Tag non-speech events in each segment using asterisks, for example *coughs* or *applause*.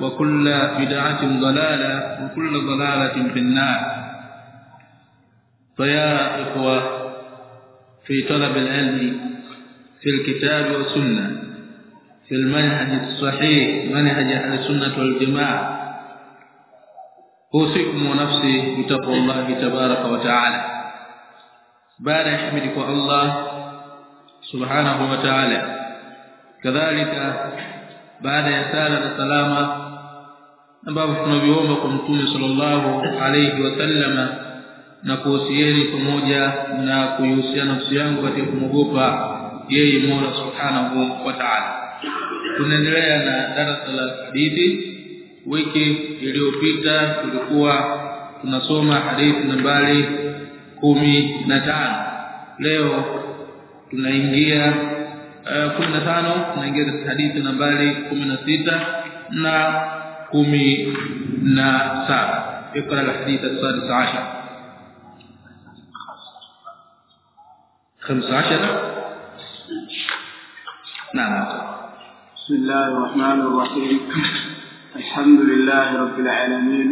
وكل بدعة ضلالة وكل ضلالة في النار. فيا إخوة في طلب العلم في الكتاب والسنة في المنهج الصحيح منهج أهل السنة والجماعة. أوصيكم ونفسي بتقوى الله تبارك وتعالى. بعد يحمدك الله سبحانه وتعالى كذلك بعد يسال السلامة ambavyo tunaviomba kwa mtume sallallahu alayhi wasallama na kuhusieni pamoja na kuihusia nafsi yangu katika kumogopa yeye Mola Subhanahu wa Ta'ala. Tunaendelea na darasa la hadithi wiki iliyopita tulikuwa tunasoma hadithi nambari kumi na tano leo tunaingia uh, 15 tunaingia katika hadithi nambari 16 na 17 اقرا الحديث السادس عشر 15 نعم بسم الله الرحمن الرحيم الحمد لله رب العالمين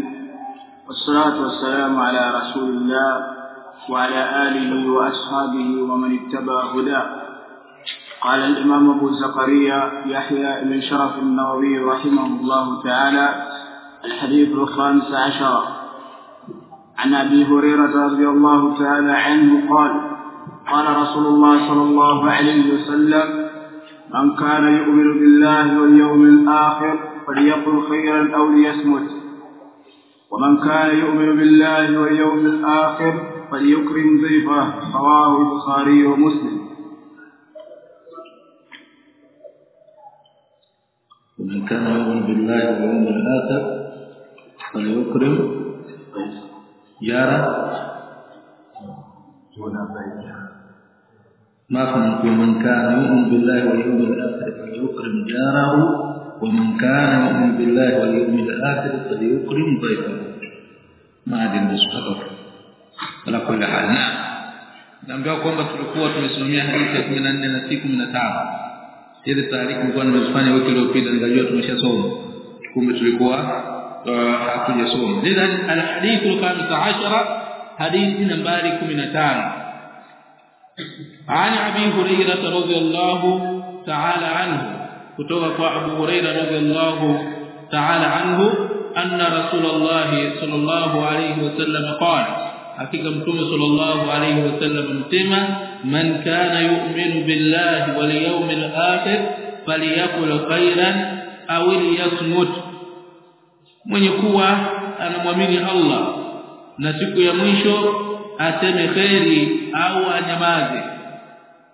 والصلاة والسلام على رسول الله وعلى آله وأصحابه ومن اتبع هداه قال الإمام أبو زكريا يحيى بن شرف النووي رحمه الله تعالى الحديث الخامس عشر. عن أبي هريرة رضي الله تعالى عنه قال قال رسول الله صلى الله عليه وسلم من كان يؤمن بالله واليوم الآخر فليقل خيرا أو ليصمت. ومن كان يؤمن بالله واليوم الآخر فليكرم ضيفه. رواه البخاري ومسلم. ومن كان يؤمن بالله واليوم الآخر فليكرم جاره ما فهمت من كان يؤمن بالله واليوم الآخر فليكرم جاره ومن كان يؤمن بالله واليوم الآخر فليكرم ضيفه ما ادري نسخه ala kulli hal na naambiwa kwamba tulikuwa tumesimamia hadithi ya 14 na siku 15 ile taarifa mlikuwa nimefanya wiki iliyopita ndio tumeshasoma kumbe tulikuwa hatujasoma idhan alhadithu al-15 hadithi nambari 15 عن abi hurayra radhiyallahu ta'ala anhu kutoka kwa abu hurayra radhiyallahu ta'ala anhu anna rasulullah sallallahu alayhi wasallam qala hakika mtume sallallahu alayhi wasallam mtema man kana yu'minu billahi wal yawmil akhir falyakul khairan aw liyasmut mwenye kuwa anamwamini Allah na siku ya mwisho aseme khairi au anyamaze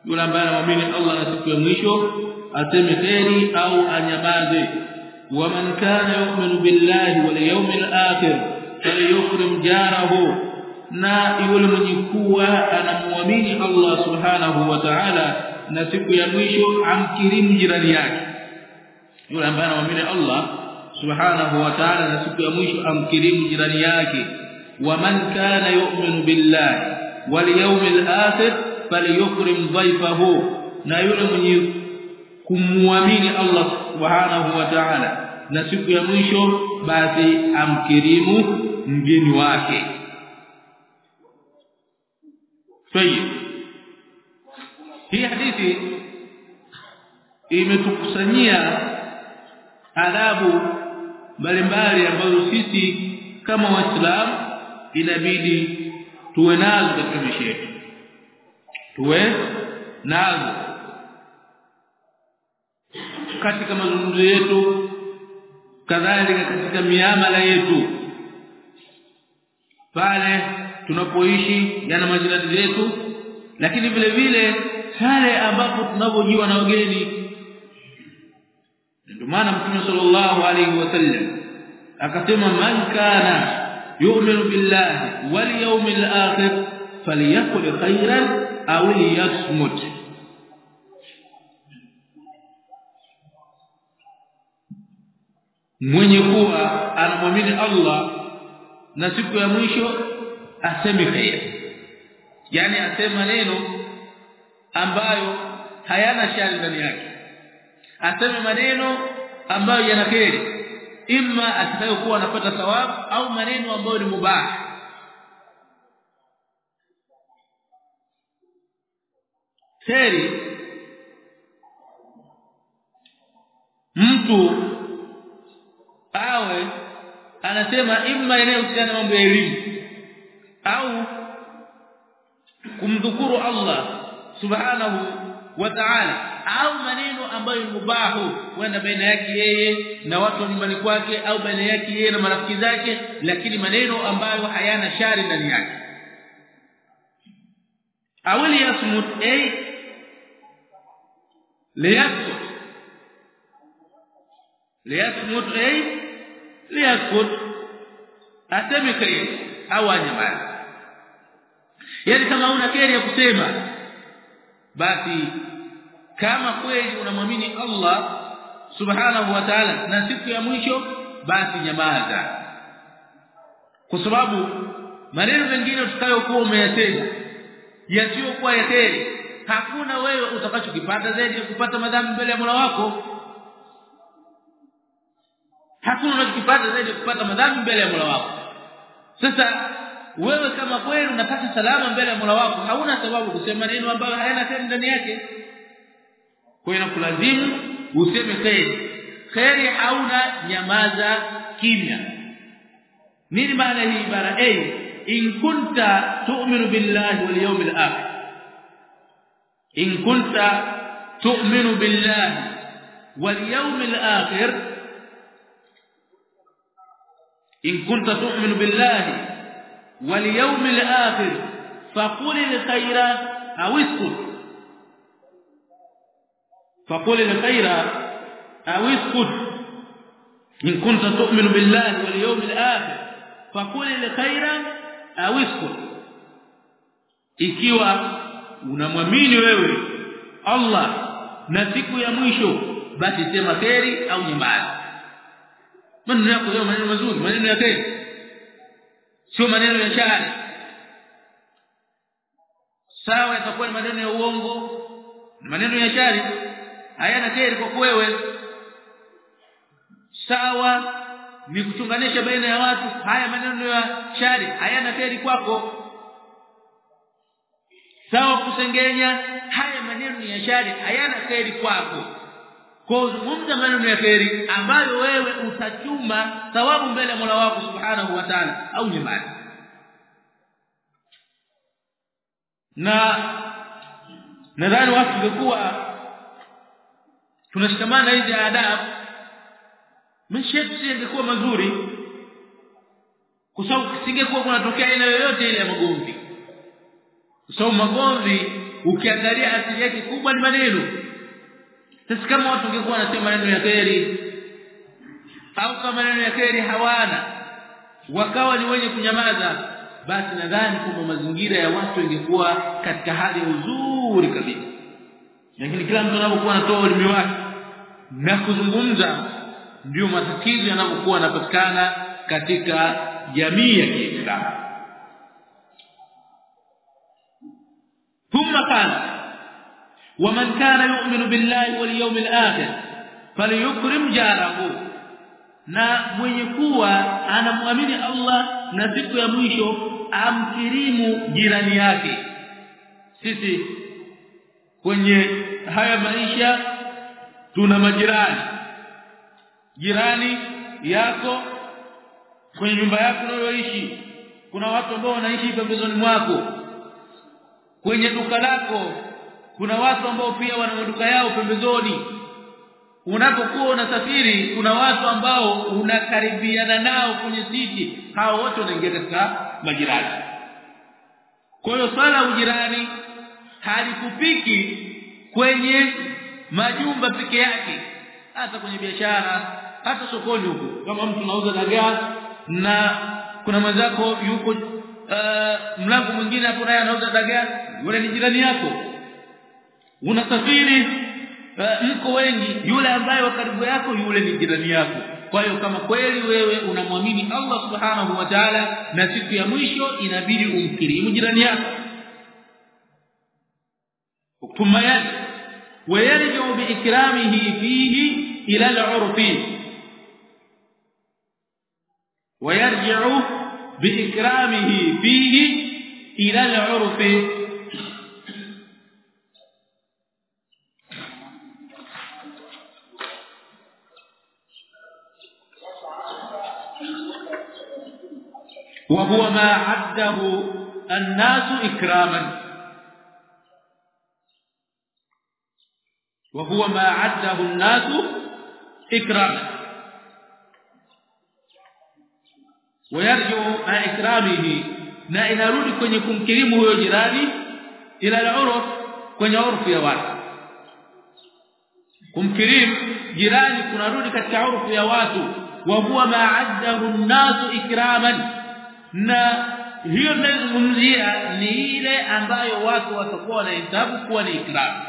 yule ambaye anamwamini Allah na siku ya mwisho aseme khairi au anyamaze waman kana yu'minu billahi wal yawmil akhir falyukrim jarahu na yule mwenye kuwa anamwamini Allah subhanahu wa ta'ala na siku ya mwisho amkirimu jirani yake yule ambaye anamwamini Allah subhanahu wa ta'ala na siku ya mwisho amkirimu jirani yake waman kana yu'minu billahi wal yawmil akhir falyukrim dhayfahu na yule mwenye kumwamini Allah subhanahu wa ta'ala na siku ya mwisho basi amkirimu mgeni wake Tayeb hii hadithi imetukusanyia adabu mbalimbali ambazo sisi kama waislamu inabidi tuwe nazo katika maisha yetu. Tuwe nazo. Katika mazungumzo yetu kadhalika katika miamala yetu. Pale tunapoishi yana majirani zetu lakini vile vile pale ambapo tunapojiwa na wageni. Ndio maana mtume sallallahu alaihi wasallam akasema man kana yu'minu billahi wal yawmil akhir falyakul khairan aw liyasmut. Mwenye kuwa anamwamini Allah na siku ya mwisho aseme khair yani aseme maneno ambayo hayana shari ndani yake. Aseme maneno ambayo yana kheri imma atakayokuwa anapata thawabu au maneno ambayo ni mubah. Kheri mtu awe anasema imma inayohusiana mambo ya elimu au kumdhukuru Allah subhanahu wa ta'ala au maneno ambayo mubahu wenda baina yake yeye na watu wa nyumbani kwake au baina yake yeye na marafiki zake lakini maneno ambayo hayana shari ndani yake. Awali yasmut ay liyasmut liyasmut ay liyasmut aseme kai au anyamaze yani kama una keri ya kusema basi kama kweli unamwamini Allah subhanahu wa ta'ala na siku ya mwisho basi nyamaza. Kwa sababu maneno mengine utakayokuwa umeyasema yasiyokuwa ya kheri hakuna wewe utakachokipata zaidi ya kupata madhambi mbele ya Mola wako. Hakuna unachokipata zaidi ya kupata madhambi mbele ya Mola wako. Sasa wewe kama kweli unataka salama mbele ya Mola wako hauna sababu kusema neno ambalo hayana kheri ndani yake. Kwa hiyo inakulazimu useme kheri. Kheri hauna nyamaza kimya. Nini maana hii ibara? A in kunta tu'minu billahi wal yawmil akhir. In kunta tu'minu billahi wal yawmil akhir. In kunta tu'minu billahi akhir faqul al khayra aw iskut فقل الخير أو اسكت ان كنت تؤمن بالله واليوم الآخر فقل الخير أو اسكت ikiwa unamwamini wewe Allah na siku ya mwisho basi sema kheri au nyamaza maneno yako leo maneno mazuri maneno ya kheri sio maneno ya shari sawa yatakuwa ni maneno ya uongo. Maneno ya shari. Hayana kheri kwa wewe. Sawa ni kuchunganisha baina ya watu. Haya maneno ya shari hayana kheri kwako. Sawa kusengenya haya maneno ya shari hayana kheri kwako kwa uzungumza maneno ya kheri ambayo wewe utachuma thawabu mbele ya Mola wako Subhanahu wa Ta'ala au nyumbani na nadhani watu wangekuwa tunashikamana hizi adabu maisha yetu mazuri kwa sababu singekuwa kunatokea aina yoyote ile ya magomvi. Kwa sababu magomvi ukiangalia asili yake kubwa ni maneno sasa kama watu wangekuwa wanasema maneno ya kheri au kama maneno ya kheri hawana wakawa ni wenye kunyamaza basi nadhani kwamba mazingira ya watu ingekuwa katika hali nzuri kabisa. Lakini kila mtu anapokuwa anatoa ulimi wake na kuzungumza ndio matatizo yanapokuwa yanapatikana katika jamii ya Kiislamu ومن كان يؤمن بالله واليوم الآخر فليكرم جاره na mwenye kuwa anamwamini Allah na siku ya mwisho amkirimu jirani yake sisi kwenye haya maisha tuna majirani jirani yako kwenye nyumba yako unayoishi kuna watu ambao wanaishi pembezoni mwako kwenye duka lako kuna watu ambao pia wana maduka yao pembezoni. Unapokuwa unasafiri kuna watu ambao unakaribiana nao kwenye siti hao wote wanaingia katika majirani. Kwa hiyo swala ujirani halikupiki kwenye majumba peke yake hata kwenye biashara hata sokoni huko. Kama mtu anauza dagaa na kuna mwenzako yuko uh, mlango mwingine hapo naye anauza dagaa yule ni jirani yako unasafiri uh, mko wengi yule ambaye wa karibu yako yule ni jirani yako kwa hiyo kama kweli wewe unamwamini Allah subhanahu wa ta'ala na siku ya mwisho inabidi umkirimu jirani yako ثم ويرجع بإكرامه فيه إلى العرف ويرجع بإكرامه فيه إلى العرف وهو ما عده الناس إكراما وهو ما عده الناس إكراما ويرجع مع إكرامه na inarudi kwenye kumkirimu huyo jirani ila al-urf kwenye urfu ya watu kumkirimu jirani kunarudi katika urfu ya watu wa huwa ma'addahu an-nasu ikraman na hiyo tunayozungumzia ni ile ambayo watu watakuwa wanahesabu kuwa ni ikram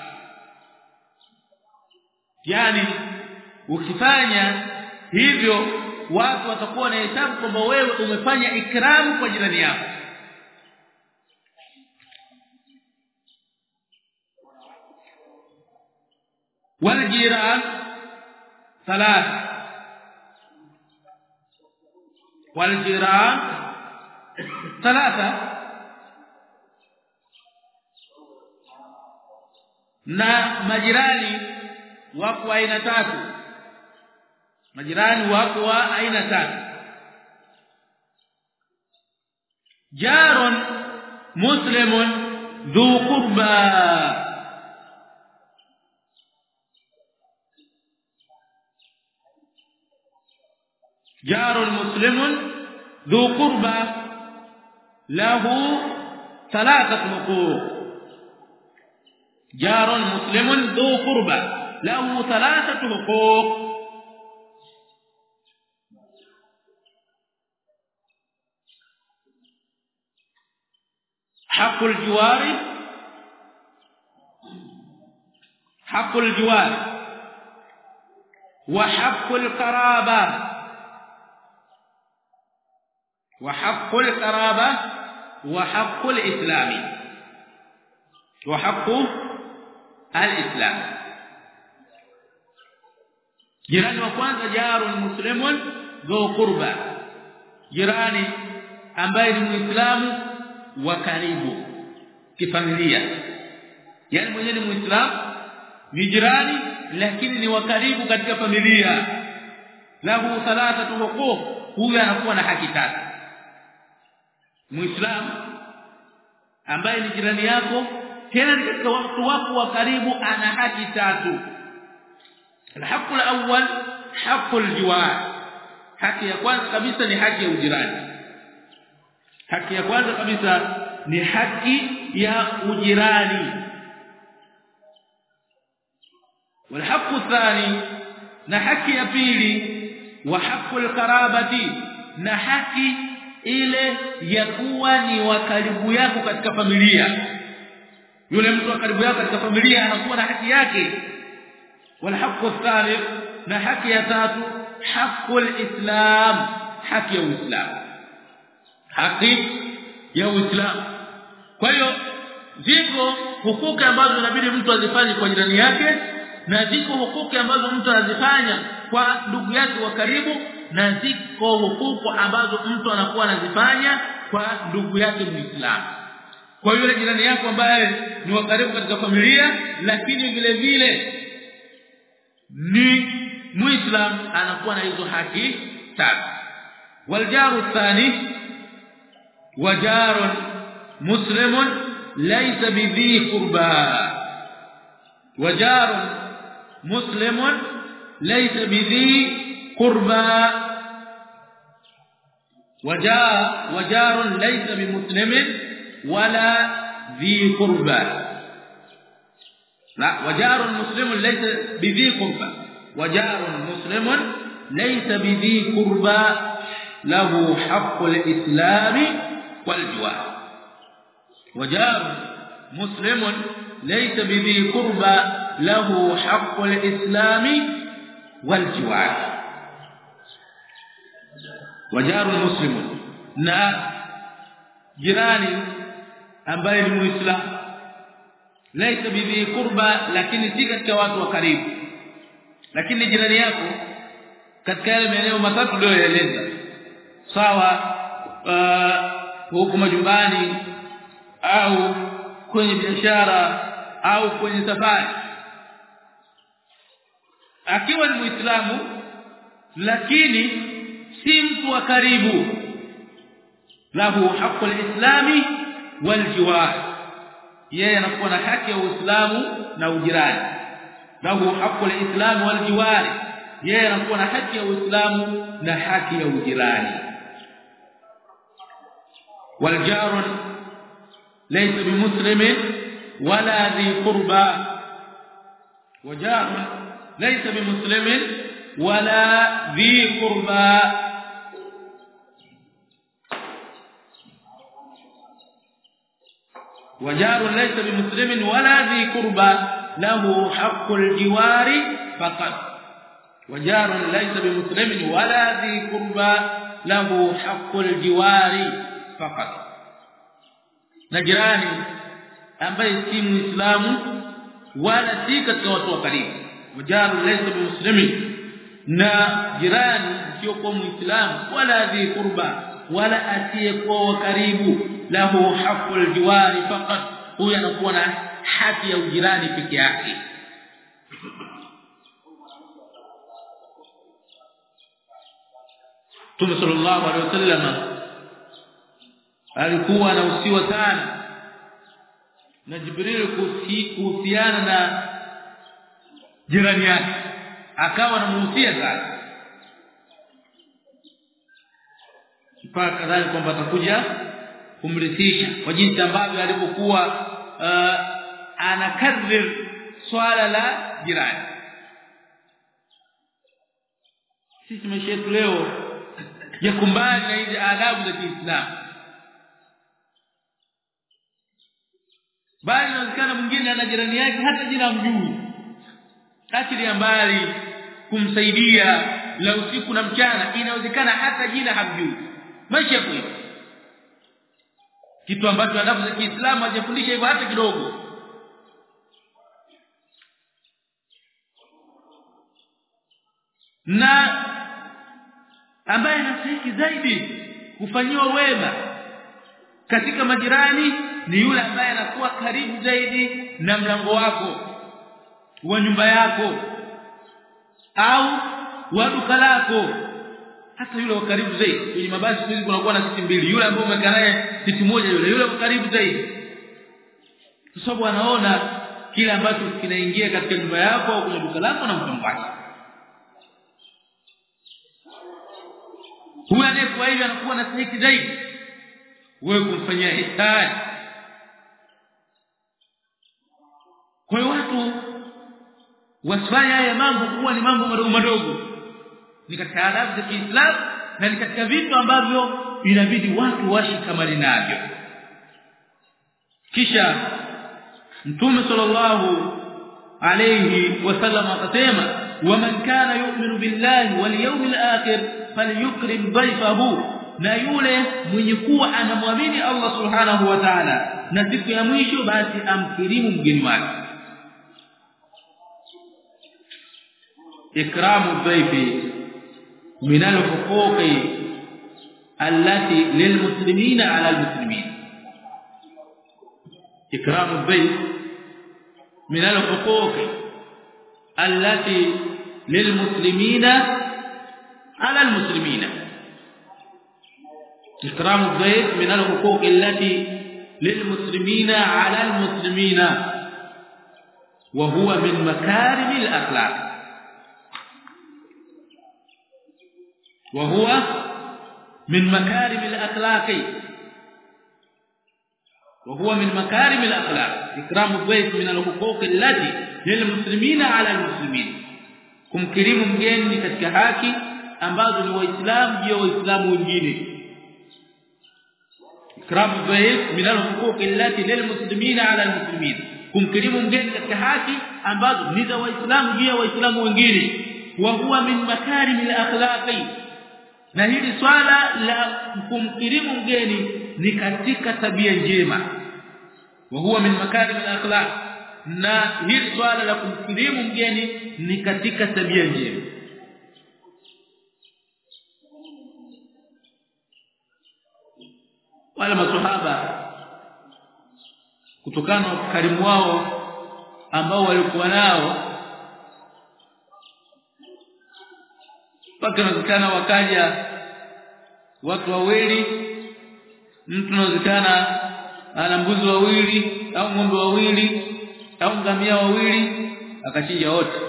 yani ukifanya hivyo watu watakuwa wanahesabu kwamba wewe umefanya ikramu kwa jirani yako والجيران ثلاث والجيران ثلاثه na majirani wako aina tatu majirani wako wa aina tatu jarun muslimun dhu qurba جار مسلم ذو قربى له ثلاثة حقوق جار مسلم ذو قربى له ثلاثة حقوق حق الجوار. حق الجوار. وحق القرابة. وحق القرابه وحق الإسلام. وحق الإسلام. جيران وكوانزا جار المسلم ذو قربى جيران أمبير المسلم وقريب في يعني من يلي المسلم جيراني لكن ني وقريب له ثلاثة وقوف هو يكون حقي ثلاثة muislamu ambaye ni jirani yako tena ni katika watu wako wa karibu ana haki tatu الحق الأول حق الجوار haki ya kwanza kabisa ni haki ya ujirani haki ya kwanza kabisa ni haki ya ujirani والحق الثاني na haki ya pili wa haqqul na haki ile ya kuwa ni wa karibu yako katika familia. Yule mtu wa karibu yako katika familia anakuwa na haki yake. Wal haqqu thalith na haki ya tatu haqqul islam haki ya uislam haki ya uislam kwa hiyo ziko hukuki ambazo inabidi mtu azifanye kwa jirani yake na ziko hukuki ambazo mtu anazifanya kwa ndugu yake wa karibu na ziko hukuku ambazo mtu anakuwa anazifanya kwa ndugu yake Muislamu. Kwa yule jirani yako ambaye ni wa karibu katika familia lakini vile vile ni muislam anakuwa na hizo haki tatu. Waljaru thani wajarun muslimun laysa bidhi qurba. Wajarun muslimun laysa bidhi qurba وجاء وجار ليس بمسلم ولا ذي قربى لا وجار مسلم ليس بذي قربى وجار مسلم ليس بذي قربى له حق الإسلام والجوار. وجار مسلم ليس بذي قربى له حق الإسلام والجوار. wajaru muslimu na jirani ambaye ni muislamu laisa bidhi kurba lakini si katika watu wa karibu. Lakini jirani yako katika yale maeneo matatu yaliyoeleza sawa uh, huko majumbani au kwenye biashara au kwenye safari. Akiwa ni muislamu lakini si mtu wa karibu lahu haqqul islami wal jiwar yeye anakuwa na haki ya Uislamu na ujirani lahu haqqul islam wal jiwari yeye anakuwa na haki ya Uislamu na haki ya ujirani wal jar laysa bimuslim wala dhi qurba وجار ليس بمسلم ولا ذي قربى وجار ليس بمسلم ولا ذي قربى له حق الجوار فقط. وجار ليس بمسلم ولا ذي قربى له حق الجوار فقط. نجراني ambaye si muislamu wala si katika watu wa ليس بمسلم. na jirani sio kwa muislamu ذي قربى ولا أتيك kwa karibu lahu haqqul jiwari faqat huyu anakuwa na haki ya ujirani peke yake. Mtume sallallahu alaihi wasallam alikuwa anahusiwa sana na Jibril kuhusiana na jirani yake. Akawa anamuhusia sana. Mpaka kadhalika kwamba atakuja kumrithisha kwa jinsi ambavyo alipokuwa uh, anakadhir swala la jirani. Sisi maisha yetu leo yakumbali na hizi adabu za Kiislamu. Bali inawezekana mwingine ana jirani yake hata jina mjui akili mbali kumsaidia la usiku na mchana inawezekana hata jina hamjui. Maisha yako kitu ambacho adabu za Kiislamu hajafundisha hivyo hata kidogo. Na ambaye anastahili zaidi kufanyiwa wema katika majirani ni yule ambaye anakuwa karibu zaidi na mlango wako wa nyumba yako au wa duka lako hata yule wa karibu zaidi kwenye mabasi hizi kunakuwa na siti mbili. Yule ambaye umekaa naye siti moja yule. Yule wa karibu zaidi. Kwa sababu anaona kile ambacho kinaingia katika nyumba yako au kwenye duka lako na wake. Huyo anayekuwa hivi anakuwa na stahiki zaidi. Wewe kumfanyia hisani kwa watu wasifanye haya mambo kuwa ni mambo madogo madogo ni katika adabu za Kiislamu na ni katika vitu ambavyo inabidi watu washikamane navyo kisha mtume sallallahu alayhi wasallam akasema waman kana yu'minu billahi wal yawmil akhir falyukrim dhayfahu na yule mwenye kuwa anamwamini Allah subhanahu wa ta'ala na siku ya mwisho basi amkirimu mgeni wake ikramu dhaifi من الحقوق التي للمسلمين على المسلمين. إكرام الضيف من الحقوق التي للمسلمين على المسلمين. إكرام الضيف من الحقوق التي للمسلمين على المسلمين. وهو من مكارم الأخلاق. وهو من مكارم الأخلاق. وهو من مكارم الأخلاق. إكرام الضيف من الحقوق التي للمسلمين على المسلمين. كمكرم مجني في حقي ambao ni اسلام jeu waislam wengine إكرام الضيف من الحقوق التي للمسلمين على المسلمين. كمكرم مجني في حقي ambao ni za waislam jeu waislam wengine وهو من مكارم الأخلاق. Na hili swala la kumkirimu mgeni ni katika tabia njema. Wa huwa min makarim al-akhlaq na hili swala la kumkirimu mgeni ni katika tabia njema. Wala maswahaba kutokana na ukarimu wao ambao walikuwa nao mpaka inawezekana wakaja watu wawili mtu inawezekana ana mbuzi wawili au ng'ombe wawili au ngamia wawili akachinja wote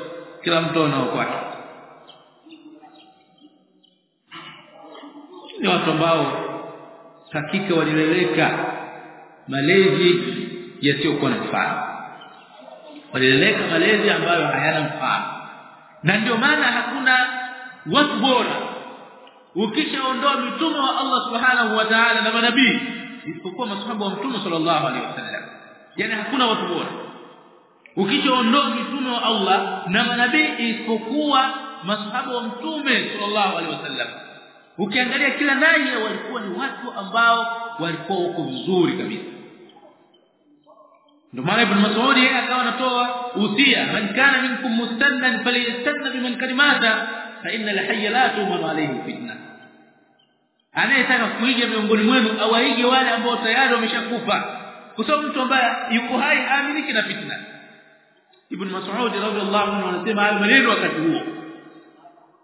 kila mtu anao kwake ni watu ambao hakika walileleka malezi yasiyokuwa na mfano. Walileleka malezi ambayo hayana mfano. Na ndio maana hakuna watu bora. Ukishaondoa mitume wa Allah subhanahu wa ta'ala na manabii isipokuwa masahaba wa mtume sallallahu alaihi wasallam. Yani hakuna watu bora. Ukishaondoa mitume wa Allah na manabii isipokuwa masahaba wa mtume sallallahu alaihi wasallam. Ukiangalia kila naye walikuwa ni watu ambao walikuwa huko vizuri kabisa. Ndio maana ibn Mas'ud yeye akawa anatoa usia man kana minkum mustannan falyastanna biman kalimata inna al-hayya la tumam alayhi fitna anayetaka kuiga miongoni mwenu awaige wale ambao tayari wameshakufa sababu mtu ambaye yuko hai aaminiki na fitna ibn Mas'ud radhiallahu anhu anasema hayo maneno wakati huo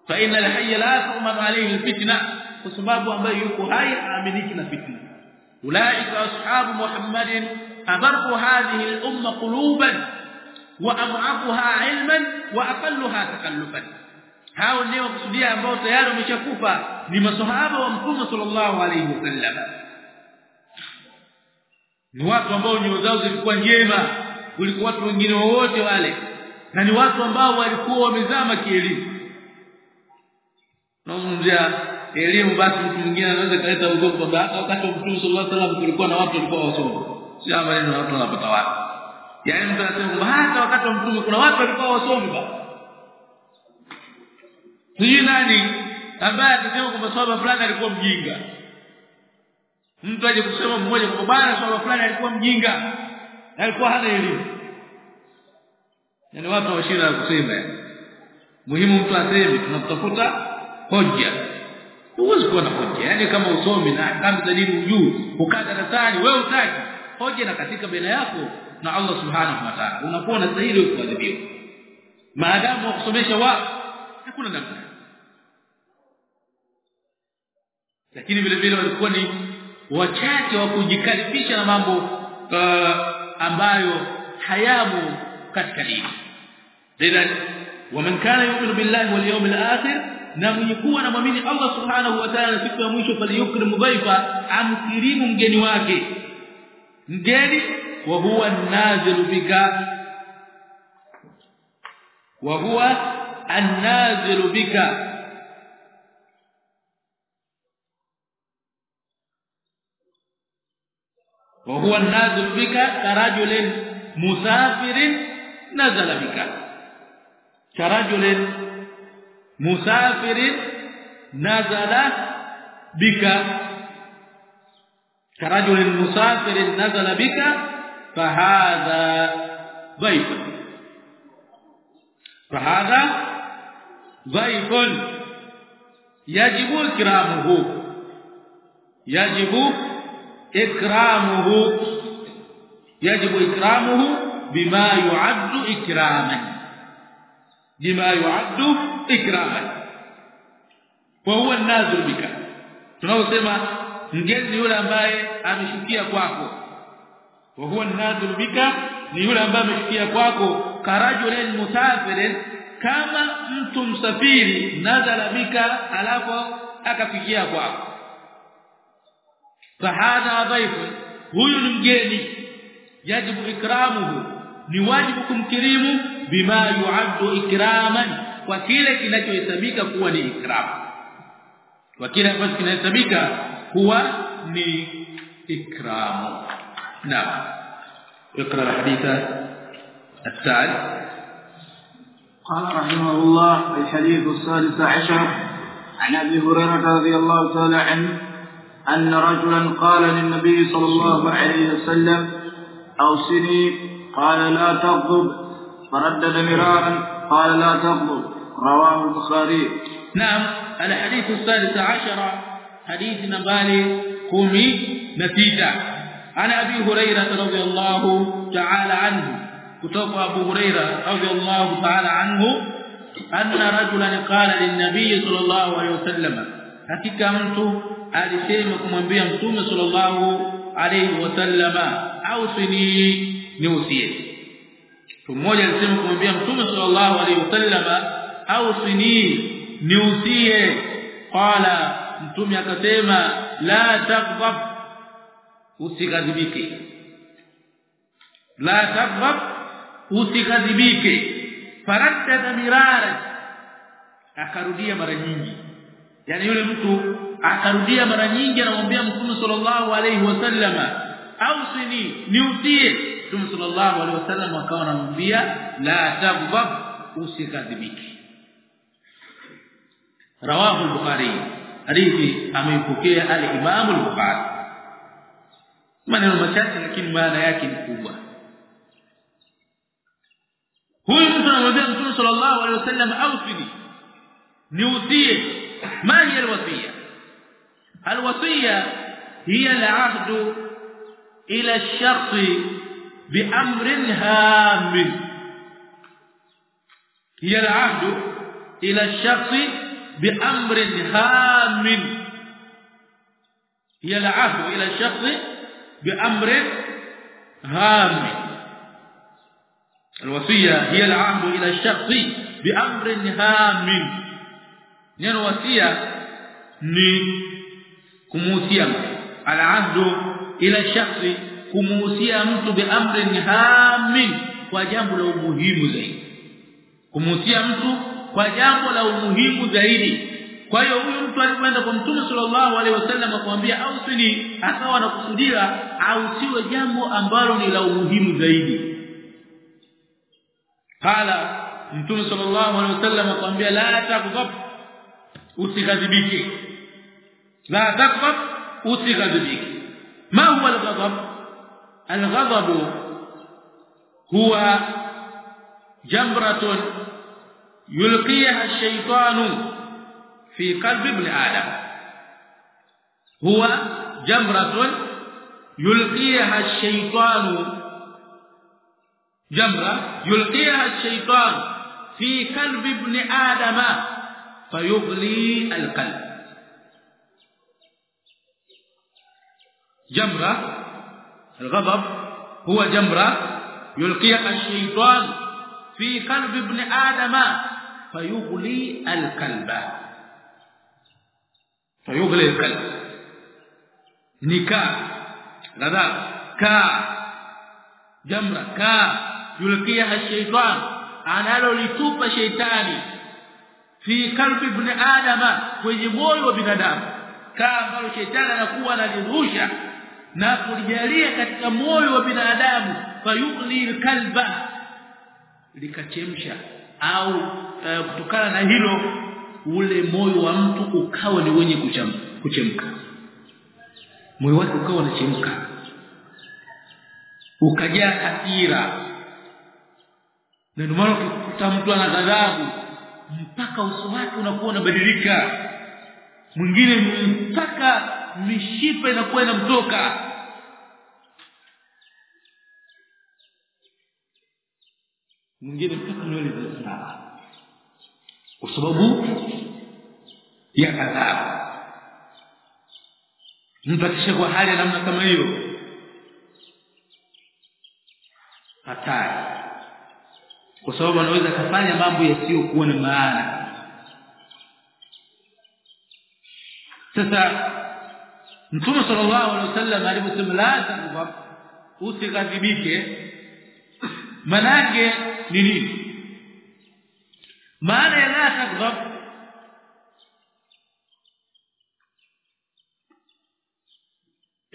fa inna al-hayya la tumam alayhi fitna kwa sababu ambaye yuko hai aaminiki na fitna ulaika ashabu muhammadin أبر هذه الأمة قلوبا وأضعفها علما وأقلها تكلفا hao ndio kusudia ambao tayari wameshakufa. Ni maswahaba wa mtume sallallahu alayhi wasallam. Ni watu ambao nyoyo zao zilikuwa njema kuliko watu wengine wote wale. Na ni watu ambao walikuwa wamezama kielimu nazungumzia elimu basi mtu mwingine anaweza kuleta ugogo kwamba wakati wa mtume sallallahu alayhi wasallam kulikuwa na watu walikuwa wasomi. Si maneno watu wanapata wapi yaani mtu anasema hata wakati wa mtume kuna watu walikuwa wasomi ba sijui nani ambaye atasema kwamba swala fulani alikuwa mjinga. Mtu aje kusema mmoja kwamba bwana swala fulani alikuwa mjinga alikuwa hana elimu. Yani watu washira kusema muhimu mtu aseme tunatafuta hoja. Huwezi kuwa na hoja. Yani kama usomi na kama dalili ujuu ukaa darasani wewe utaki hoja na katika mbele yako na Allah subhanahu wa ta'ala. Unakuwa na stahili kuadhibiwa. Maadamu wakusomesha wa hakuna namna lakini vile vile walikuwa ni wachache wa kujikaribisha na mambo uh, ambayo hayamo katika dini. Idhan waman kana yu'minu billahi wal yawmil akhir na mwenye kuwa سبحانه Allah subhanahu wa ta'ala siku ya mwisho faliyukrimu dhaifa amkirimu nazilu bika. Wa huwa an-nazilu bika وهو النازل بك كرجل مسافر نزل بك. كرجل مسافر نزل بك. كرجل مسافر نزل بك فهذا ضيف. فهذا ضيف. يجب إكرامه. يجب ikramuhu. Yajibu ikramuhu bima yu'addu ikraman bima yu'addu ikraman wa huwa nadhur bika. Tunaposema mgeni yule ambaye ameshukia kwako. Wa huwa nadhur bika ni yule ambaye ameshukia kwako. Karajulen musafirin kama mtu msafiri nadhala bika alafu akafikia kwako. Fahadha dhaifu huyu ni mgeni yajibu ikramuhu ni wajibu kumkirimu bima yuaddu ikraman kwa kile kinachohesabika kuwa ni ikram kwa kile ambacho kinahesabika kuwa ni ikramu naam اقرا الحديث الثالث قال رحمه الله الحديث الثالث عشر عن ابي هريره رضي الله تعالى عنه أن رجلا قال للنبي صلى الله عليه وسلم أوصني. قال لا تغضب. فردد مرارا قال لا تغضب. رواه البخاري. نعم الحديث الثالث عشر حديث نبالي قومي نتيجة. عن أبي هريرة رضي الله تعالى عنه كتب أبو هريرة رضي الله تعالى عنه أن رجلا قال للنبي صلى الله عليه وسلم hakika أنت alisema kumwambia mtume sallallahu alayhi wasallama ausini niusie mtu mmoja alisema kumwambia mtume sallallahu alayhi wasallama ausini niusie qala mtume akasema la taghdab usikadhibike la taghdab usikadhibike faraddada mirara akarudia mara nyingi. Yani yule mtu akarudia mara nyingi anamwambia mtume sallallahu alayhi wasallama ausini niutie mtume sallallahu alayhi wasallam akawa anamwambia la taghdab usikadhibike rawahu al-bukhari hadithi ameipokea al-imam al-bukhari maneno machache lakini maana yake ni kubwa huyu mtu anamwambia mtume sallallahu alaihi wasallam ausini niutie ma hiya alwasiya الوصية هي العهد إلى الشخص بأمر هام. هي العهد إلى الشخص بأمر هام. هي العهد إلى الشخص بأمر هام. الوصية هي العهد إلى الشخص بأمر هام. ني الوصية ني. Kumuhusia alahdu ila shakhsi kumuhusia mtu biamrin hamin kwa jambo la umuhimu zaidi. Kumuhusia mtu kwa jambo la umuhimu zaidi. Kwa hiyo huyu mtu alikwenda kwa mtume sallallahu alaihi wasallam akamwambia ausini akawa anakusudia ausiwe jambo ambalo ni la umuhimu zaidi. Qala mtume sallallahu alaihi wasallam akamwambia la takdhab usikadhibike لا تغضب أوتي غضبك. ما هو الغضب؟ الغضب هو جمرة يلقيها الشيطان في قلب ابن آدم. هو جمرة يلقيها الشيطان جمرة يلقيها الشيطان في قلب ابن آدم فيغلي القلب. جمرة الغضب هو جمرة يلقيها الشيطان في قلب ابن آدم فيغلي الكلب فيغلي الكلب نكا لذا كا جمرة كا يلقيها الشيطان. على لتوب الشيطان في قلب ابن آدم في موي وبنادم. كا قال الشيطان انكو أنا لرشه na kulijalia katika moyo wa binadamu fayughli kalba likachemsha au uh, kutokana na hilo ule moyo wa mtu ukawa ni wenye kuchemka. Moyo wake ukawa unachemka. Ukajaa hasira. Na ndio maana ukikuta mtu ana ghadhabu mpaka uso wake unakuwa unabadilika. Mwingine mpaka mishipa inakuwa inamtoka. Mwingine mpaka nywele zinasimama kwa sababu ya adhabu mtu kwa hali ya namna kama hiyo hatari. Kwa sababu anaweza kufanya mambo yasiyokuwa na maana. Sasa Mtume sallallahu alaihi wasallam aliposema la takdhab usikadhibike manake ni nini maana ya la takdhab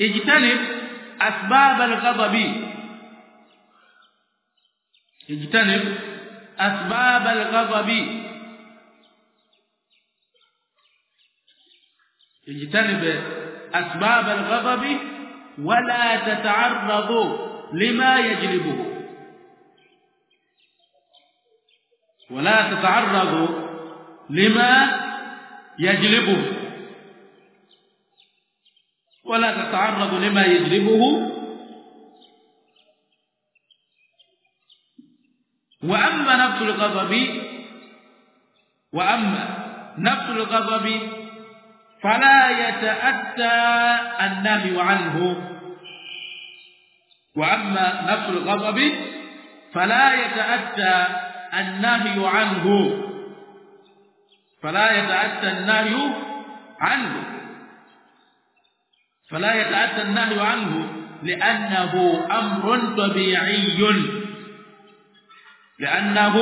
اجتنب اسباب الغضب اجتنب اسباب الغضب اجتنب أسباب الغضب ولا تتعرض لما يجلبه. ولا تتعرض لما يجلبه. ولا تتعرض لما يجلبه. وأما نفس الغضب وأما نفس الغضب فلا يتأتى النام عنه. وأما نفي الغضب فلا يتأتى النهي عنه. فلا يتأتى النهي عنه. فلا يتأتى النهي عنه لأنه أمر طبيعي. لأنه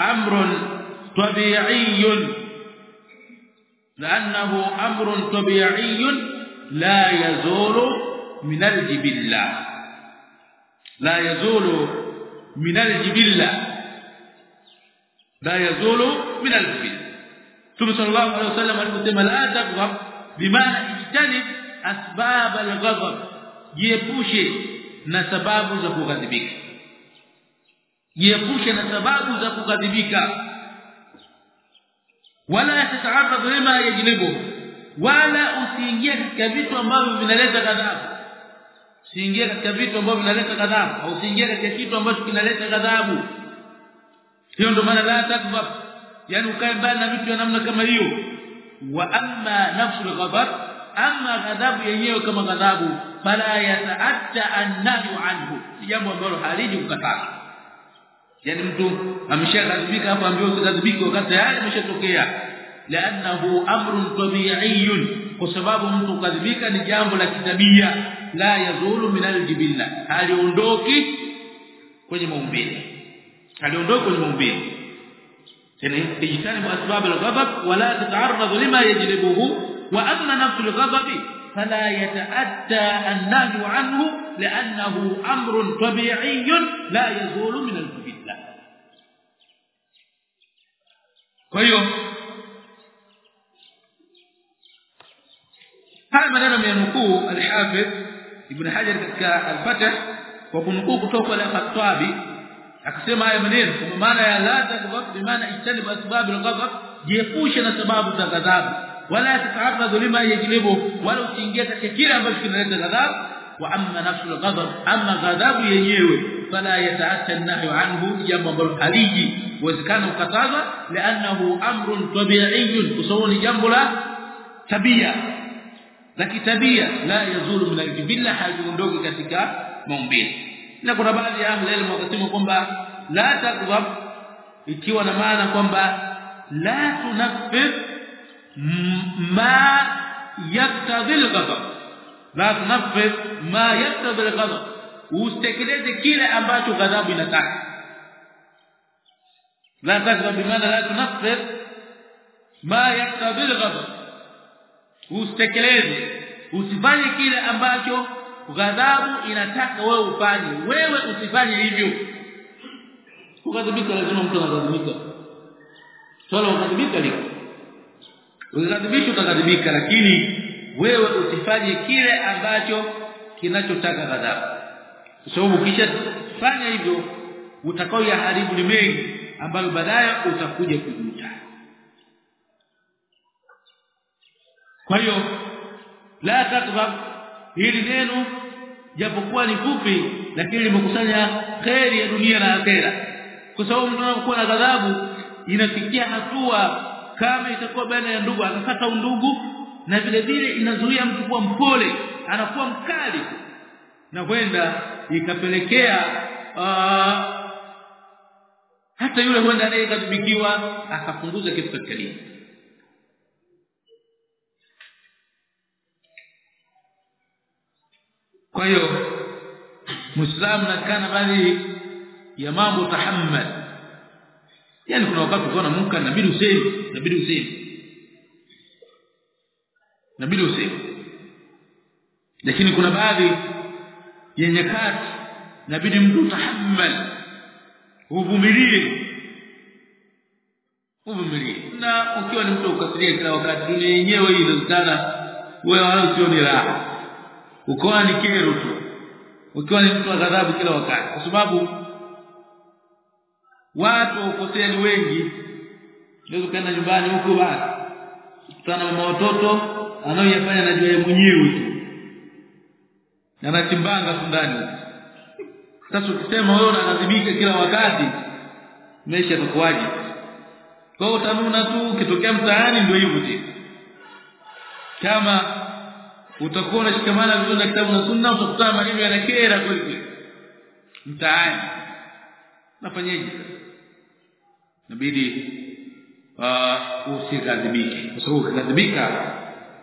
أمر طبيعي. لأنه أمر طبيعي لا يزول من الجبلة لا يزول من الجبلة لا يزول من الجبلة ثم صلى الله عليه وسلم قال ان الادب بما اجتنب أسباب الغضب؟ يفوش نسباب ذا كغضبك يفوش نسباب ذا كغضبك wala tataarrad lima yajlibu wala usiingie katika vitu ambavyo vinaleta ghadhabu. Usiingie katika vitu ambavyo vinaleta ghadhabu. Au usiingie katika kitu ambacho kinaleta ghadhabu. Hiyo ndio maana la takbab yani ukae mbali na vitu vya namna kama hiyo. Wa amma nafsul ghadab amma ghadhabu yenyewe kama ghadhabu. Fala yataatta annahyu anhu. Jambo ambalo haliji kukataza yani mtu ameshaghadhibika hapo ambaye usighadhibike wakati tayari umeshatokea لأنه أمر طبيعي kwa sababu mtu kukadhibika ni jambo la kitabia la yazulu min aljibilla haliondoki kwenye maumbile haliondoki kwenye maumbile tena ijtanibu asbab alghadab wala tataarrad lima yajlibuhu wa amma nafsu alghadab فلا يتأتى النهي عنه لأنه أمر طبيعي لا يزول من الجبلة فهو haya maneno yamenukuu al-Hafidh Ibn Hajar katika al-Fath kwa kunukuu kutoka kwa al-Khattabi akisema haya maneno kwa maana ya la takdhab bi maana ijtanib asbab al-ghadab jiepushe na sababu za ghadhabu wala tataarrad lima yajlibu wala usiingie katika kile ambacho kinaleta ghadhabu wa amma nafsul ghadab amma ghadhabu yenyewe fala yataatta an-nahyu anhu jambo haliji uwezekana ukataza li'annahu amrun tabi'iyyun kwa ni jambo la tabia la kitabia la yazulu min al-jibilla haiondoki katika maumbile na kuna baadhi ya ahli elimu wakasema kwamba la takdhab ikiwa na maana kwamba la tunaffid ma yaktadhi al-ghadab la tunaffid ma yaktadhi al-ghadab usitekeleze kile ambacho ghadhabu inataka. La takdhab bimaana la tunaffir ma yaktabi al-ghadab. Usitekeleze. Usifanye kile ambacho ghadhabu inataka wewe ufanye. Wewe usifanye hivyo. Ukadhibika lazima mtu anadhibika swala ukadhibika liko. Ukadhibisha utakadhibika lakini wewe usifanye kile ambacho kinachotaka ghadhabu kwa sababu ukishafanya hivyo utakao yaharibu ni mengi ambayo baadaye utakuja kujuta kwa hiyo la takdhab hili neno japokuwa ni fupi lakini limekusanya kheri ya dunia na akhera. Kwa sababu mtu anapokuwa na ghadhabu inafikia hatua kama itakuwa baina ya ndugu anakata undugu na vile vile inazuia mtu kuwa mpole anakuwa mkali na kwenda ikapelekea uh, hata yule huenda naye kadhibikiwa akapunguza kitu katika dini. Kwa hiyo muislamu nakana bali ya mambo tahammal yani kuna wakati ukiona munkar inabidi useme inabidi useme inabidi useme lakini kuna baadhi ya nyakati inabidi mtu tahammal uvumilie. Uvumilie. Na ukiwa ni mtu ukasiria kila wakati dunia yenyewe hii inawezekana wewe wala usioni raha. Ukoa ni kero tu. Ukiwa ni mtu ghadhabu kila wakati. Kwa sababu watu wapotea ni wengi leo kaenda nyumbani huko basi kutana mama watoto anaoyafanya na yeye mwenyewe tu na natimbanga ndani. Sasa ukisema wewe unaadhibika kila wakati maisha yatakuwaje? Kwa utanuna tu ukitokea mtaani ndio hivyo tu. Kama utakuwa unashikamana vizuri na kitabu na sunna utakutana maneno yanakera kweli kweli. Mtaani. Nafanyaje inabidi uh, usikadhibike. Kwa sababu ukikadhibika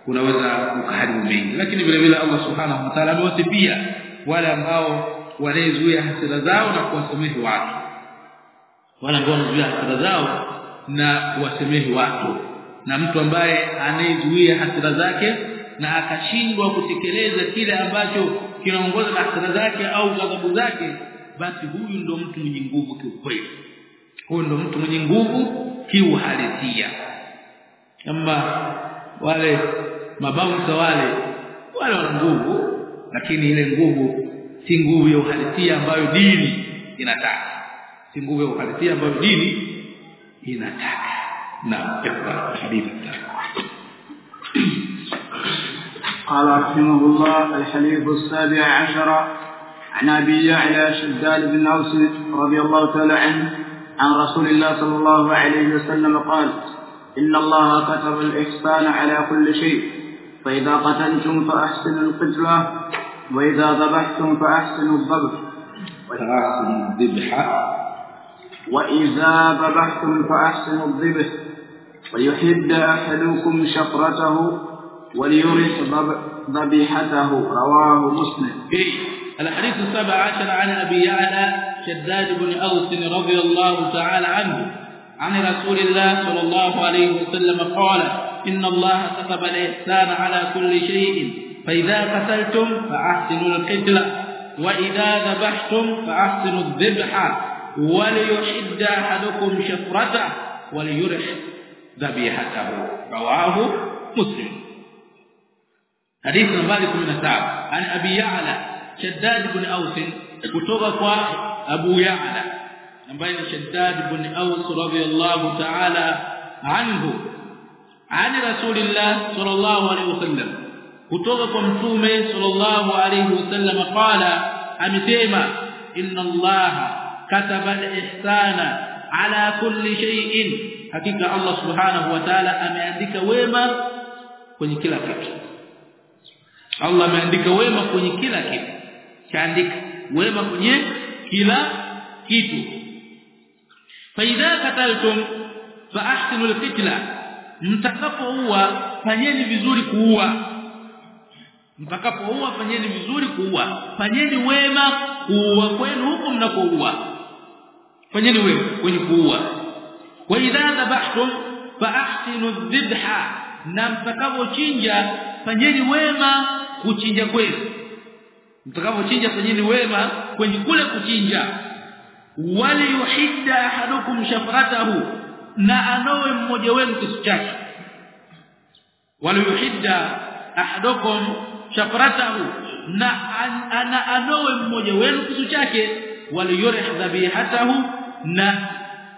unaweza ukaharibu mengi. Lakini vile vile Allah subhanahu wa ta'ala amewasifia wale ambao wanaezuia hasira zao na kuwasemehi watu. Wale ambao wanazuia hasira zao na kuwasamehe watu. Na mtu ambaye anayezuia hasira zake na akashindwa kutekeleza kile ambacho kinaongoza na hasira zake au ghadhabu zake basi huyu ndo mtu mwenye nguvu kiukweli. Huyu ndo mtu mwenye nguvu kiuhalisia. Kama wale mabaunsa wale wale wana nguvu lakini ile nguvu si nguvu ya uhalisia ambayo dini inataka si nguvu ya uhalisia ambayo dini inataka na ikra hadithi قال رحمه الله الحديث السابع عشر عن ابي يعلى شداد بن اوس رضي الله تعالى عنه عن رسول الله صلى الله عليه وسلم قال ان الله كتب الاحسان على كل شيء فإذا قتلتم فأحسنوا القتلة وإذا ذبحتم فأحسنوا الذبح. فأحسنوا الذبح. وإذا ذبحتم فأحسنوا الذبح. وليحد أحدكم شفرته وليرح ذبيحته. رواه مسلم. الحديث السابع عشر عن أبي يعلى شداد بن أوس رضي الله تعالى عنه. عن رسول الله صلى الله عليه وسلم قال إن الله كتب الإحسان على كل شيء فإذا قتلتم فأحسنوا القتل وإذا ذبحتم فأحسنوا الذبح وليحد أحدكم شفرته وليرح ذبيحته. رواه مسلم. حديث نمبر 17 عن أبي يعلى شداد بن kutoka kwa Abu Ya'la ambaye ni Shaddad ibn Aws radhiyallahu ta'ala anhu ani Rasulillah sallallahu alayhi wasallam kutoka kwa mtume sallallahu alayhi wasallam qala amesema inna allaha kataba al-ihsana ala kulli shay'in. Hakika Allah subhanahu wa ta'ala ameandika wema kwenye kila kitu. Allah ameandika wema kwenye kila kitu. Kaandika wema kwenye kila kitu faidha kataltum fa ahsinu alqitla mtakapoua fanyeni vizuri kuua. Mtakapoua fanyeni vizuri kuua. Fanyeni wema kuua kwenu huko mnakoua. Fanyeni wema kwenye kuua. Wa idha dhabhtum fa ahsinu dhibha na mtakapochinja fanyeni wema kuchinja kwenu. Mtakapochinja fanyeni wema kwenye kule kuchinja wali yuhidda ahadukum shafratahu na anowe mmoja wenu kisu chake. Wali yuhidda ahadukum shafratahu na ana anowe mmoja wenu kisu chake. Wali yurih dhabihatahu na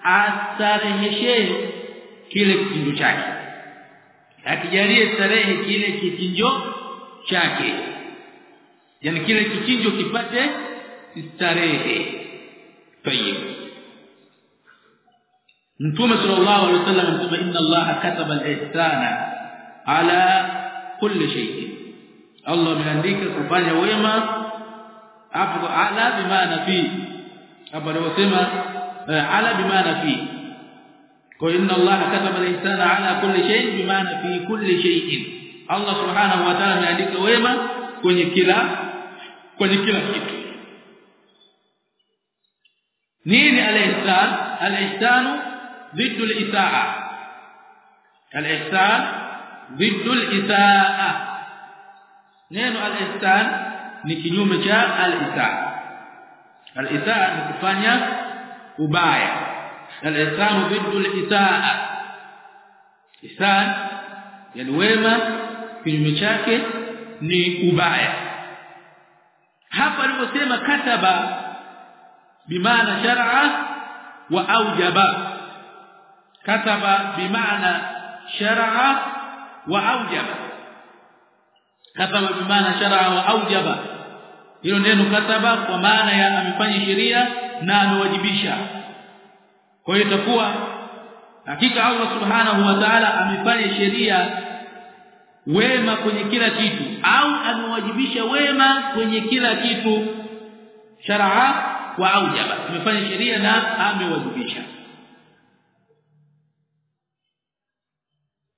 astareheshe kile kichinjo chake. Akijalie starehe kile kichinjo chake. Yani kile kichinjo kipate starehe tayeb Mtume sallallahu alaihi wasallam anasema inna Allah kataba al-ihsana ala kulli shay'in Allah ameandika kufanya wema hapo ala bimaana fi hapa aliposema ala bimaana fi kwa inna Allah kataba al-ihsana ala kulli shay bimaana fi kulli shay'in Allah subhanahu wa ta'ala ameandika wema kwenye kila kwenye kila kitu nini al-ihsan al-ihsanu ضد الإساءة الإحسان ضد الإساءة neno al-ihsan ni kinyume cha al-isaa al-isaa ni kufanya ubaya al-ihsan ضد al-isaa ihsan yani wema kinyume chake ni ubaya hapa aliposema kataba bimaana shar'a wa aujaba kataba bimaana shar'a wa aujaba kataba bimaana shar'a wa aujaba hilo neno kataba kwa maana ya amefanya sheria na amewajibisha. Kwa hiyo itakuwa hakika Allah subhanahu wa ta'ala amefanya sheria wema kwenye kila kitu au amewajibisha wema kwenye kila kitu. Shar'a wa aujaba amefanya sheria na amewajibisha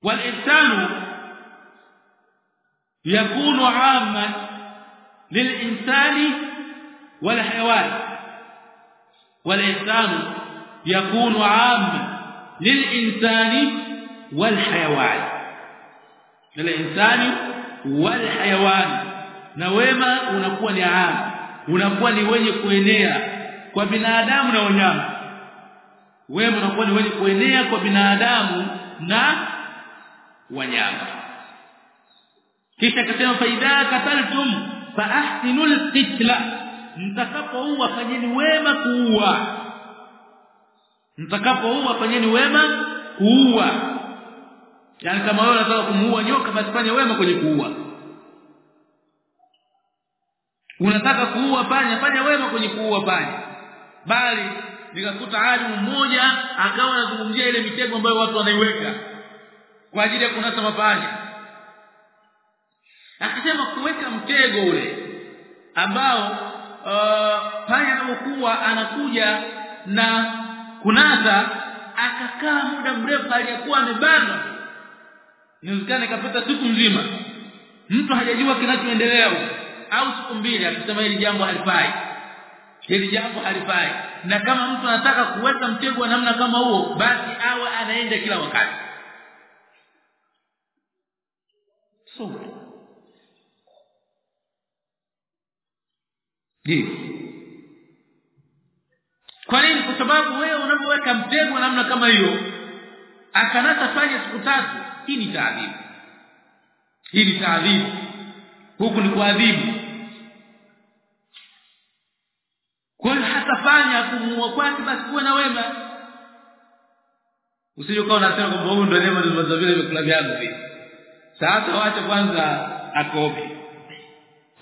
والإنسان يكون عاما للإنسان والحيوان والإنسان يكون عاما للإنسان والحيوان للإنسان والحيوان na wema unakuwa ni am unakuwa ni wenye kuenea kwa binadamu na wanyama. Wema unakuwa ni wenye kuenea kwa binadamu na wanyama. Kisha akasema faida kataltum fa ahsinul qitla mtakapoua fanyeni wema kuua. Mtakapoua fanyeni wema kuua. Yani kama wewe unataka kumuua nyoka basi fanya wema kwenye kuua unataka kuua panya panya wema kwenye kuua panya. Bali nikakuta alimu mmoja akawa anazungumzia ile mitego ambayo watu wanaiweka. Kwa ajili ya kunasa mapanya. Akisema kuweka mtego ule ambao uh, panya anapokuwa anakuja na kunasa akakaa muda mrefu aliyekuwa amebana. Inawezekana ikapita siku nzima. Mtu hajajua kinachoendelea au siku mbili akisema hili jambo halifai. Hili jambo halifai. Na kama mtu anataka kuweka mtego namna kama huo basi awe anaenda kila wakati. So je kwa nini? Kwa sababu wewe unapoweka mtego namna kama hiyo akanasa fanya siku tatu hii ni taadhibu hii ni taadhibu huku ni kuadhibu kwa hiyo hatafanya kumuua kwake basi kuwe na wema. Usije unasema kwamba huyu ndio neema ndio vile vyakula vyangu hivi sasa wacha kwanza akope.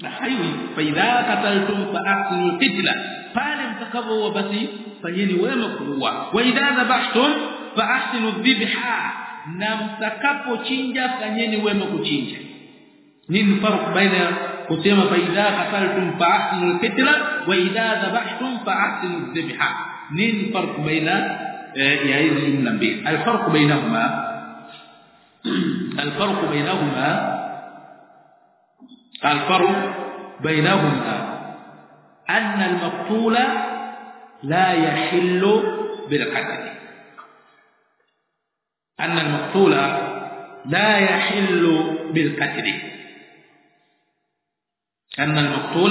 Na hayo faidha kataltum fa aqlu fitla pale mtakapoua basi fanyeni wema kuua. Wa idha dhabhtum fa ahsinu dhibha. Na mtakapochinja fanyeni wema kuchinja. Nini farq baina kusema fa idha qataltum fa ahsinu qitla wa idha dhabhtum fa ahsinu dhibha nini farq baina ya hizi jumla mbili alfarq bainahuma الفرق بينهما الفرق بينهما أن المقتول لا يحل بالقتل أن المقتول لا يحل بالقتل أن المقتول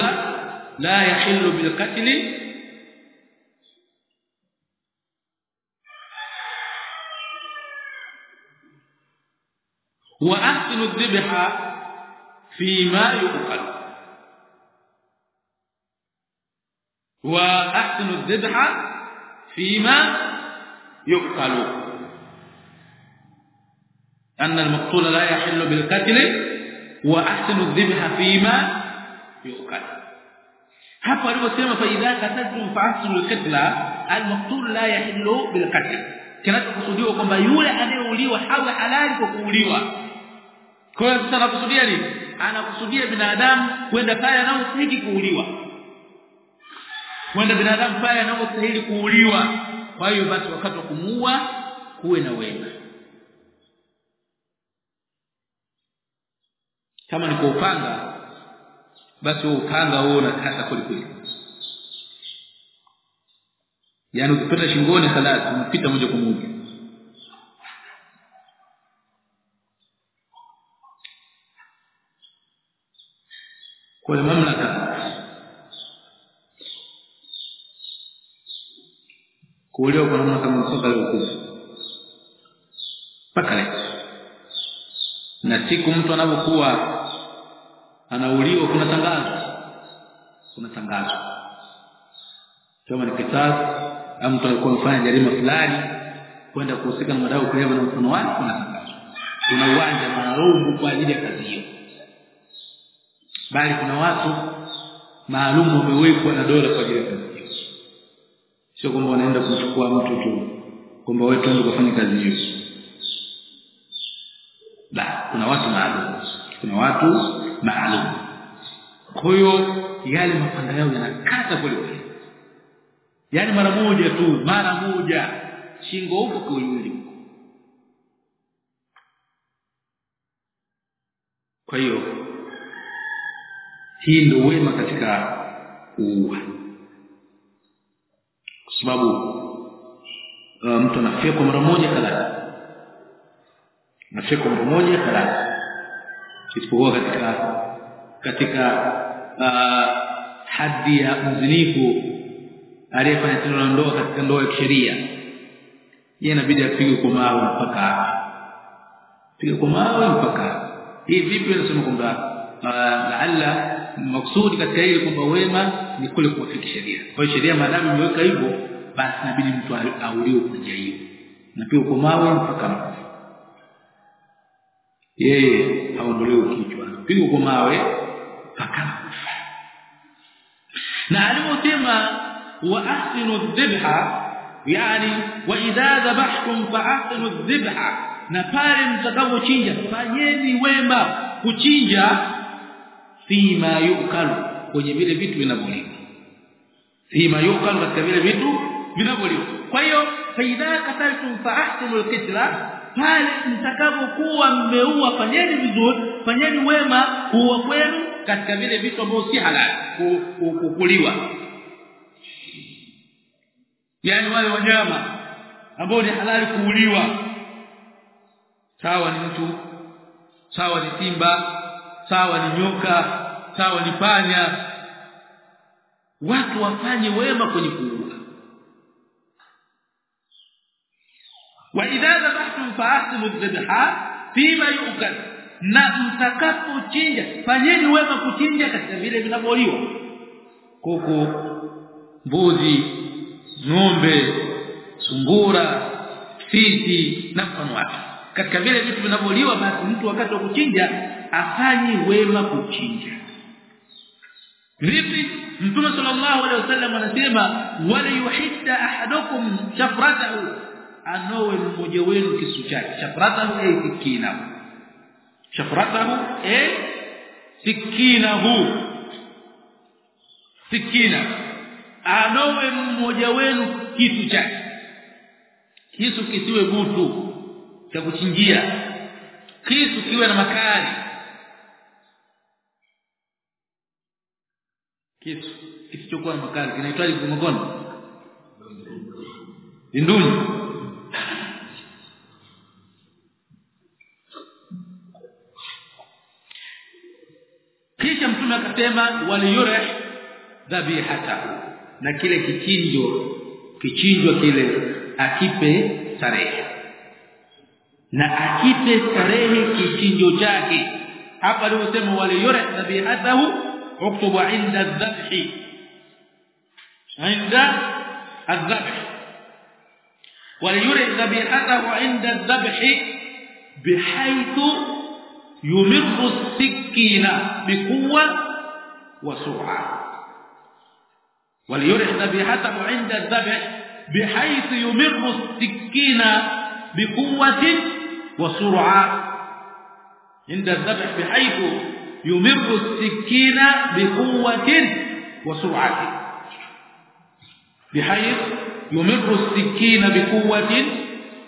لا يحل بالقتل وأحسن الذبح فيما يؤكل. وأحسن الذبح فيما يؤكل. أن المقتول لا يحل بالقتل وأحسن الذبح فيما yukata hapo aliposema faidha katadum fa'asul qibla al-maqtul la yahillu bil qatl. Kinachokusudiwa kwamba yule anayeuliwa hawe halali kwa kuuliwa kwa hiyo sasa anakusudia nini anakusudia binadamu kwenda pale anaostahili kuuliwa kwenda binadamu pale anaostahili kuuliwa kwa hiyo basi wakati wa kumuua kuwe na wema kama ni kwa upanga basi huo upanga huo unakata kweli kweli yaani ukipata shingoni khalas unapita moja kwa moja. Kwa mamlaka kuuliwa kwa namna kama soka leo mpaka leo. Na siku mtu anapokuwa anauliwa kuna tangazo? Kuna tangazo. Kama ni kisasi au mtu alikuwa amefanya jarima fulani kwenda kuhusika na madau kuleva na mfano wake kuna tangazo. Kuna uwanja maalum kwa ajili ya kazi hiyo. Bali kuna watu maalum wamewekwa na dola kwa ajili ya kazi hiyo. Sio kwamba wanaenda kumchukua mtu tu kwamba wewe tuende kufanya kazi hiyo. La kuna watu maalum. Kuna watu maalum. Hiyo yale mapanga yao yanakata kule kule yani mara moja tu mara moja. Shingo huko kiwili kwa hiyo hii ndio wema katika kuua. Kwa sababu uh, mtu anafekwa mara moja kadhaa nafia mara moja kadhaa isipokuwa katika katika uh, haddi ya mzinifu aliyefanya tendo la ndoa katika ndoa ya kisheria. Yeye inabidi apige kwa mawe mpaka pige kwa mawe mpaka hii vipi inasema kwamba laalla maksudi katika hili kwamba wema ni kule kuwafiki sheria? Kwa hiyo sheria maadamu imeweka hivyo basi inabidi mtu auliwe kwa njia hiyo. Na pia kwa mawe mpaka yeye haondolewi kichwa pigwa kwa mawe mpaka kufa. Na aliposema wa ahsinu dhibha yani wa idha dhabhtum fa ahsinu dhibha na pale mtakapochinja fanyeni wema kuchinja fima yukalu kwenye vile vitu vinavyoliwa. Fima yukalu katika vile vitu vinavyoliwa. Kwa hiyo fa idha qataltum fa ahsinu alqitla pale mtakapokuwa mmeua fanyeni vizuri fanyeni wema huwa kwenu katika vile vitu ambavyo si halali kukuliwa. Yani wale wanyama ambao ni halali kuuliwa. Sawa ni mtu sawa ni simba sawa ni nyoka sawa ni panya. Watu wafanye wema kwenye kuua idha dhabhtum fa'ahsinu dhabha fima yu'kal. Na mtakapochinja fanyeni wema kuchinja katika vile vinavyoliwa. Kuku mbuzi ng'ombe sungura fisi na mfano wake. Katika vile vitu vinavyoliwa basi mtu wakati wa kuchinja afanye wema kuchinja. Vipi? Mtume sallallahu alaihi wasallam anasema wala yuhidda ahadukum shafratahu anowe mmoja wenu kisu chake. Shafratahu ay sikinahu. Shafratahu ay sikinahu. Sikina. Anowe mmoja wenu kitu chake. Kisu kisiwe butu cha kuchinjia. Kisu kiwe na makali. Kisu kisichokuwa na makali kinaitwa kimokono ndunyu mtume akasema waliyurih dhabihatahu na kile kichinjo kichinjwa kile akipe starehe na akipe starehe kichinjo chake hapa aliposema wale yure dhabihatahu uktubu inda dhabhi inda الذبح وليري ذبيحته عند الذبح بحيث يمر السكين بقوة وسرعة. وليرح ذبيحته عند الذبح بحيث يمر السكين بقوة وسرعة. عند الذبح بحيث يمر السكين بقوة وسرعة. بحيث يمر السكين بقوة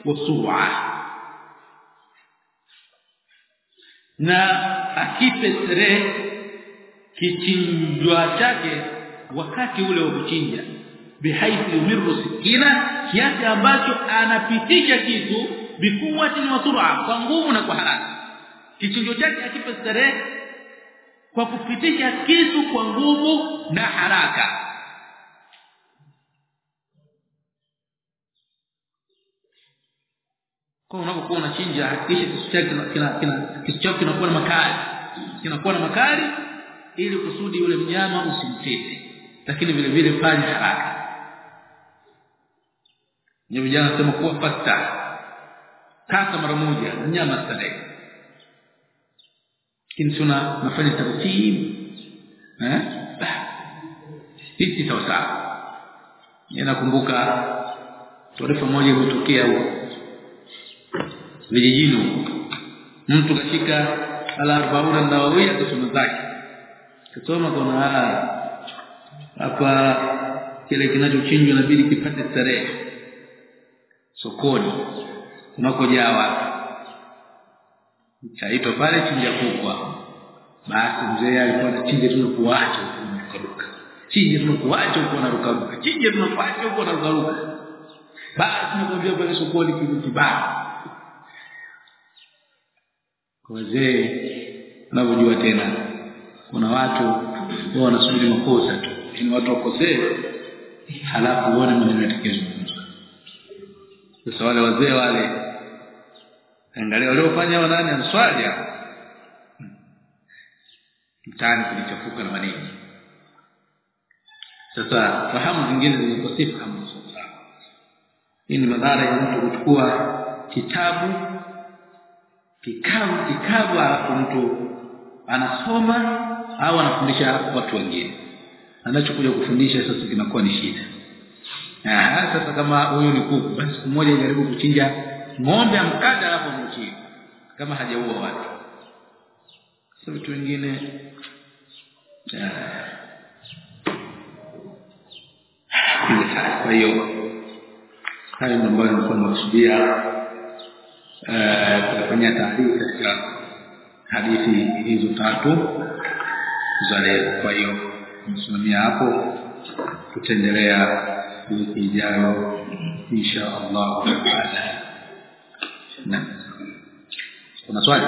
وسرعة. Na akipe starehe kichinjwa chake wakati ule wa kuchinja. Bihaithi yumiru sikina kiasi ambacho anapitisha kitu bikuwati wa sur'a kwa nguvu na kwa haraka. Kichinjo chake akipe starehe kwa kupitisha kitu kwa nguvu na haraka kwa unapokuwa unachinja hakikisha kisu chako kina kina kisu chako kinakuwa na makali. Kinakuwa na makali ili kusudi yule mnyama usimtete. Lakini vile vile fanya haraka. Ni vijana sema kuwa fasta. Kata mara moja mnyama starehe lakini tuna nafanya taratibu. Eh? Hiki sawa sawa ninakumbuka taarifa moja ilitokea huko vijijini mtu kashika al-arba'una an-nawawiyya kusoma zake. Kusoma kuna hapa kile kinachochinjwa inabidi kipate starehe. Sokoni kunakojawa chaitwa pale chinja kukwa. Basi mzee alikuwa anachinja kuacha kuruka chinja tu kuacha huko na ruka ruka chinja tu kuacha huko na ruka ruka basi nakwambia pale sokoni kitu kibaya wazee unavyojua tena kuna watu wao wanasubiri makosa tu. Ni watu wakosee halafu uone maneno yatakayozungumzwa sasa wale wazee wale angalia waliofanya hao nani answali mtani kulichafuka na maneno. Sasa fahamu zingine sasa hii ni madhara ya mtu kuchukua kitabu kikavu kikavu alafu mtu anasoma au anafundisha watu wengine. Anachokuja kufundisha sasa kinakuwa ni shida. Ah sasa kama huyu ni kuku basi siku moja jaribu kuchinja ng'ombe amkada alafu mchinje kama hajaua watu. Sasa vitu vingine kwa hiyo hayo ndio ambayo nilikuwa nakusudia kufanya taarifa katika hadithi hizo tatu za leo. Kwa hiyo msimamia hapo. Tutaendelea wiki ijayo insha Allah. Taala *coughs* na kuna swali